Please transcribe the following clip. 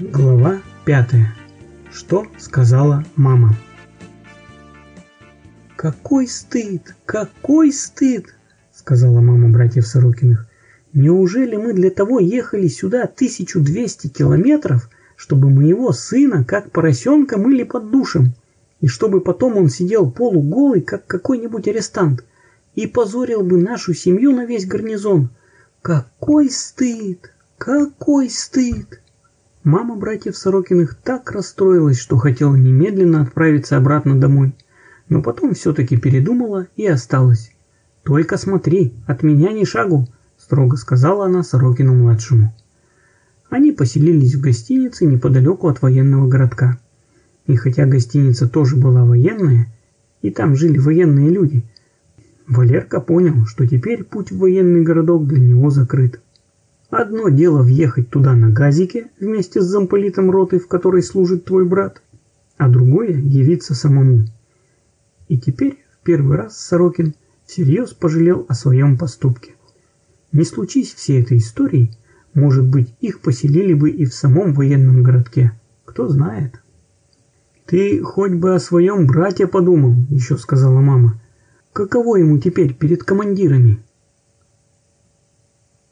Глава пятая. Что сказала мама? «Какой стыд! Какой стыд!» — сказала мама братьев Сорокиных. «Неужели мы для того ехали сюда 1200 километров, чтобы моего сына, как поросенка, мыли под душем, и чтобы потом он сидел полуголый, как какой-нибудь арестант, и позорил бы нашу семью на весь гарнизон? Какой стыд! Какой стыд!» Мама братьев Сорокиных так расстроилась, что хотела немедленно отправиться обратно домой – но потом все-таки передумала и осталась. «Только смотри, от меня ни шагу», – строго сказала она Сорокину-младшему. Они поселились в гостинице неподалеку от военного городка. И хотя гостиница тоже была военная, и там жили военные люди, Валерка понял, что теперь путь в военный городок для него закрыт. Одно дело въехать туда на газике вместе с замполитом роты, в которой служит твой брат, а другое – явиться самому. И теперь в первый раз Сорокин всерьез пожалел о своем поступке. Не случись всей этой истории, может быть, их поселили бы и в самом военном городке. Кто знает. «Ты хоть бы о своем брате подумал», — еще сказала мама. «Каково ему теперь перед командирами?»